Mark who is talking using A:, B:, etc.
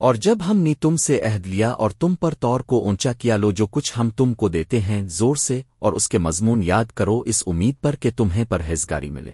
A: اور جب ہم نے تم سے عہد لیا اور تم پر طور کو اونچا کیا، لو جو کچھ ہم تم کو دیتے ہیں، زور سے اور اس کے مضمون یاد کرو، اس امید پر کہ تمہیں پرہیزگاری ملے۔